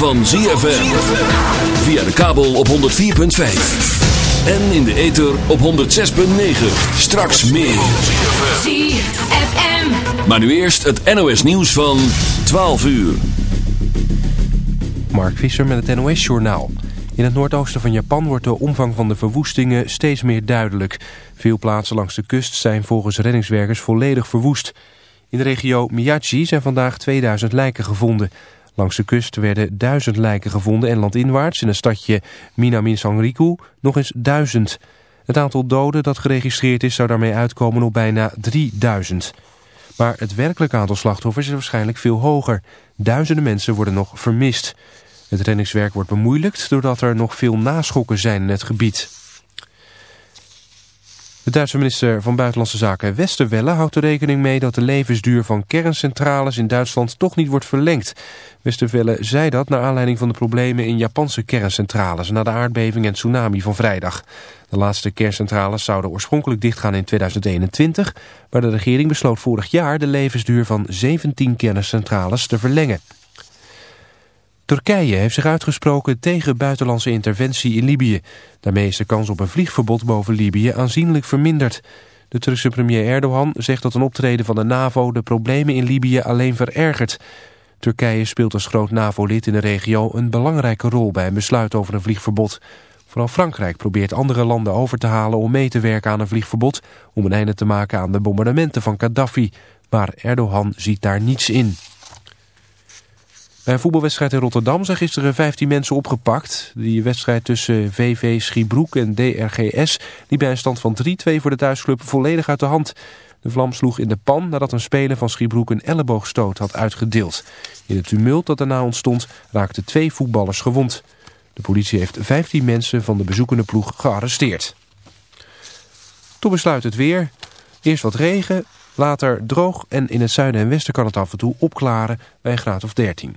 Van ZFM. Via de kabel op 104.5. En in de ether op 106.9. Straks meer. ZFM. Maar nu eerst het NOS nieuws van 12 uur. Mark Visser met het NOS-journaal. In het noordoosten van Japan wordt de omvang van de verwoestingen steeds meer duidelijk. Veel plaatsen langs de kust zijn volgens reddingswerkers volledig verwoest. In de regio Miyagi zijn vandaag 2000 lijken gevonden. Langs de kust werden duizend lijken gevonden en landinwaarts in het stadje Minami Sanriku nog eens duizend. Het aantal doden dat geregistreerd is zou daarmee uitkomen op bijna 3000. Maar het werkelijke aantal slachtoffers is waarschijnlijk veel hoger. Duizenden mensen worden nog vermist. Het reddingswerk wordt bemoeilijkt doordat er nog veel naschokken zijn in het gebied. De Duitse minister van Buitenlandse Zaken Westerwelle houdt er rekening mee dat de levensduur van kerncentrales in Duitsland toch niet wordt verlengd. Westerwelle zei dat naar aanleiding van de problemen in Japanse kerncentrales na de aardbeving en tsunami van vrijdag. De laatste kerncentrales zouden oorspronkelijk dichtgaan in 2021, maar de regering besloot vorig jaar de levensduur van 17 kerncentrales te verlengen. Turkije heeft zich uitgesproken tegen buitenlandse interventie in Libië. Daarmee is de kans op een vliegverbod boven Libië aanzienlijk verminderd. De Turkse premier Erdogan zegt dat een optreden van de NAVO de problemen in Libië alleen verergert. Turkije speelt als groot NAVO-lid in de regio een belangrijke rol bij een besluit over een vliegverbod. Vooral Frankrijk probeert andere landen over te halen om mee te werken aan een vliegverbod... om een einde te maken aan de bombardementen van Gaddafi. Maar Erdogan ziet daar niets in. Bij een voetbalwedstrijd in Rotterdam zijn gisteren 15 mensen opgepakt. Die wedstrijd tussen VV Schiebroek en DRGS liep bij een stand van 3-2 voor de thuisclub volledig uit de hand. De vlam sloeg in de pan nadat een speler van Schiebroek een elleboogstoot had uitgedeeld. In het tumult dat daarna ontstond raakten twee voetballers gewond. De politie heeft 15 mensen van de bezoekende ploeg gearresteerd. Tot besluit het weer. Eerst wat regen, later droog en in het zuiden en westen kan het af en toe opklaren bij een graad of 13.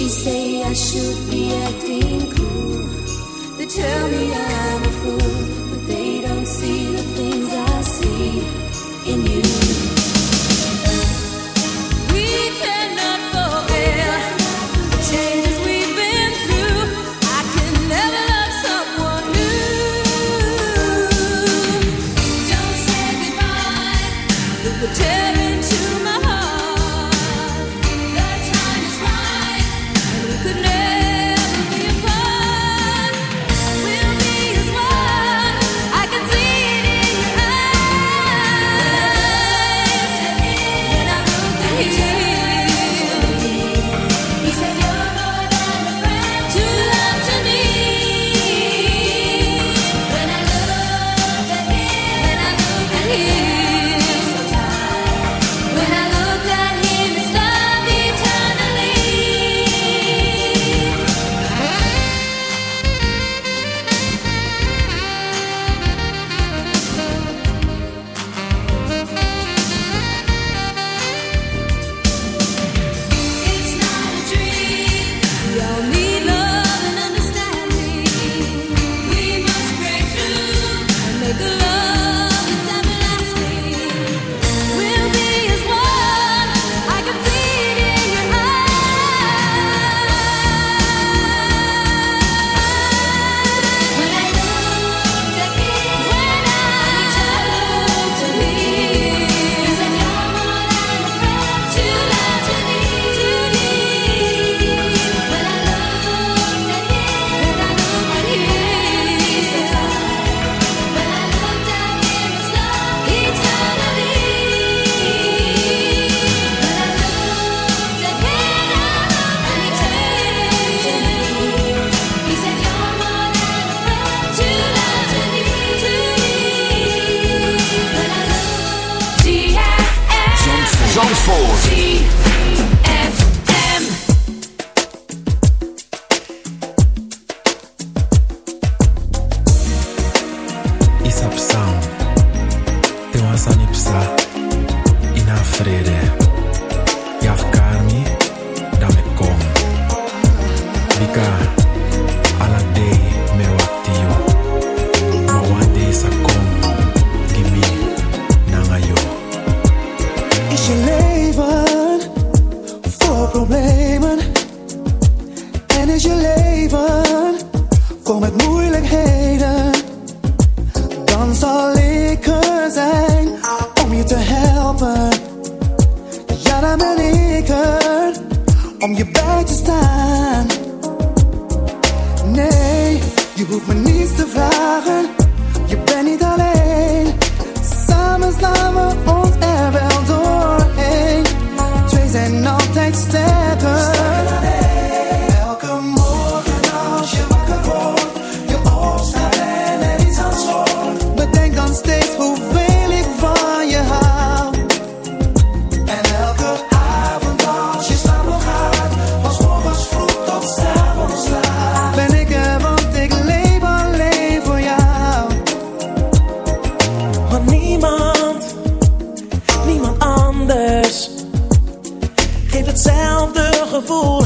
They say I should be acting cool. They tell me I'm a fool, but they don't see the things I see in you. hetzelfde gevoel.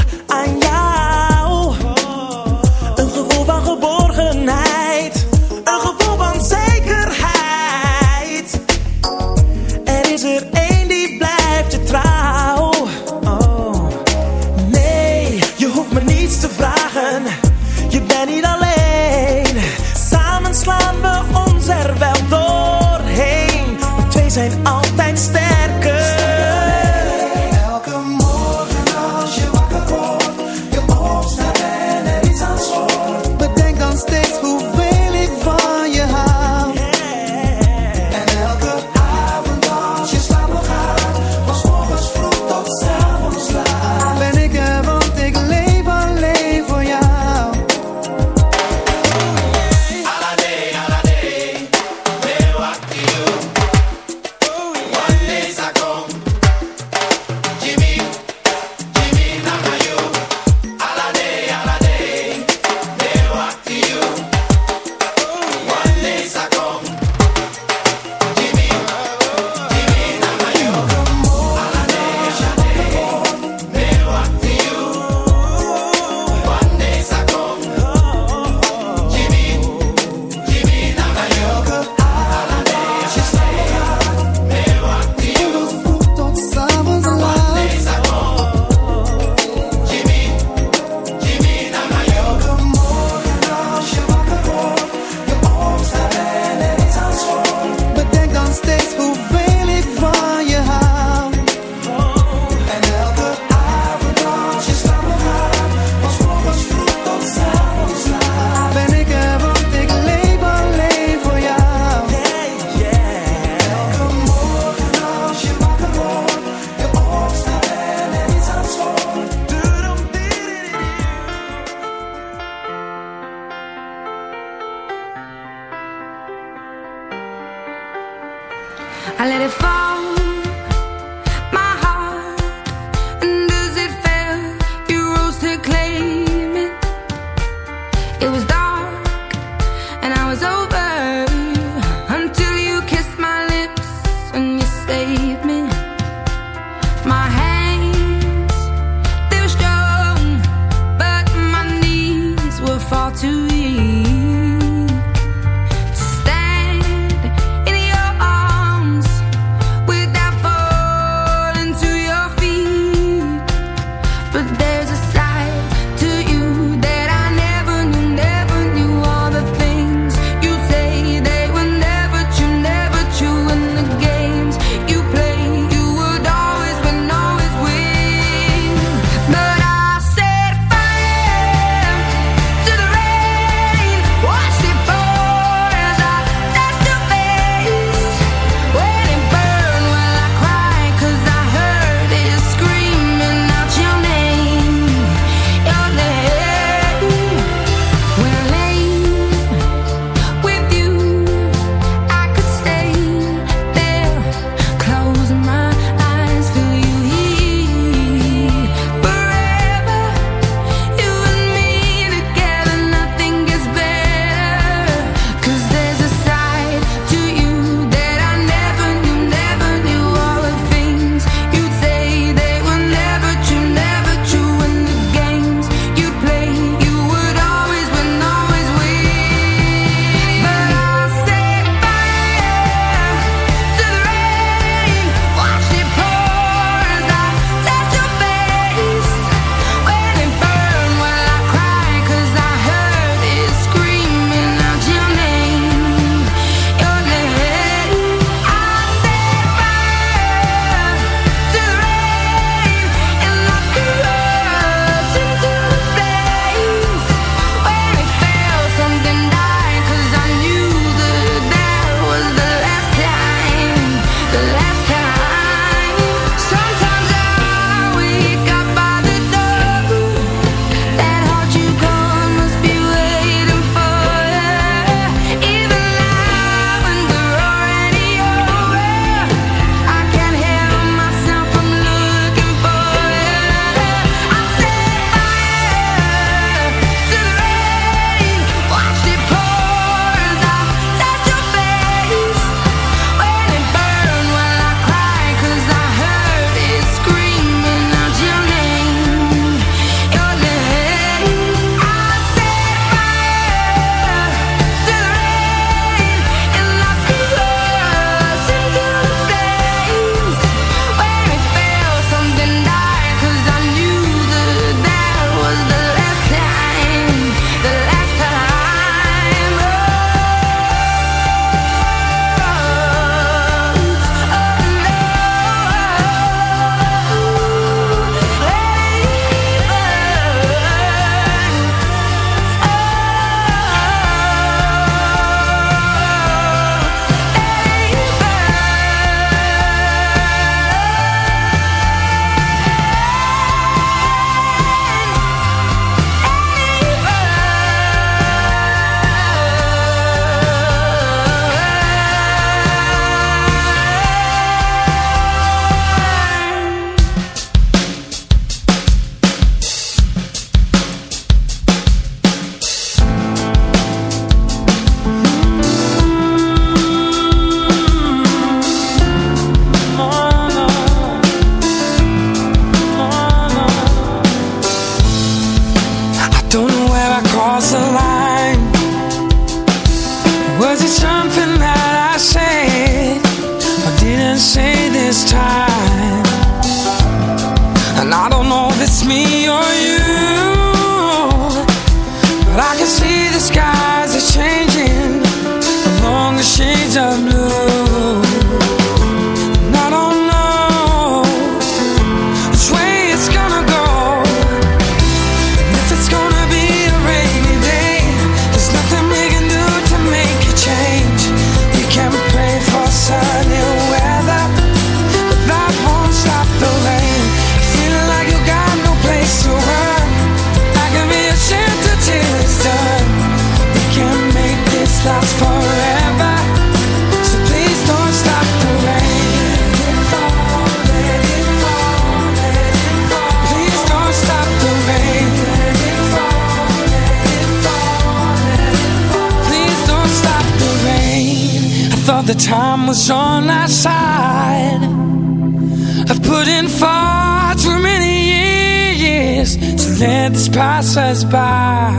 and let this pass us by.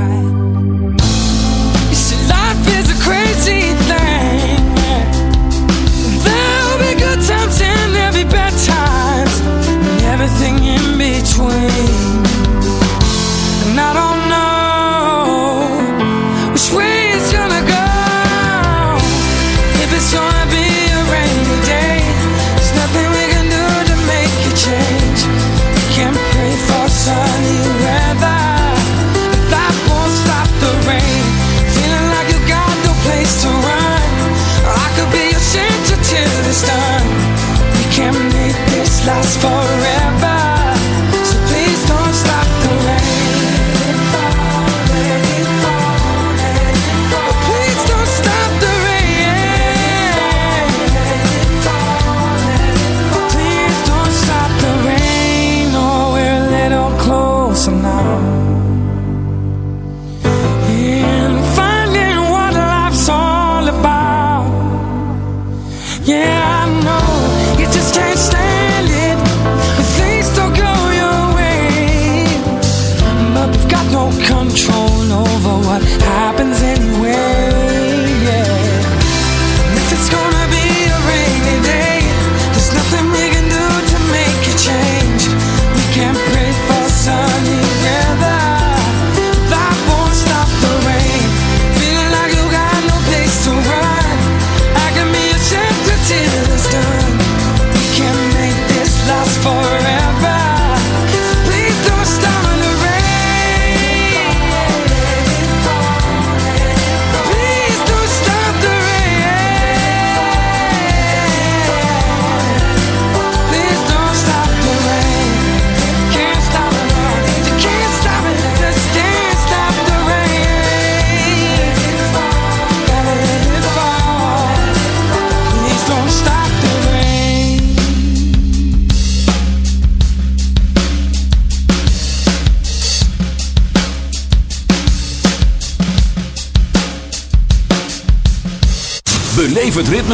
You see, life is a crazy thing. There'll be good times and there'll be bad times, and everything in between. And I don't know. last forever.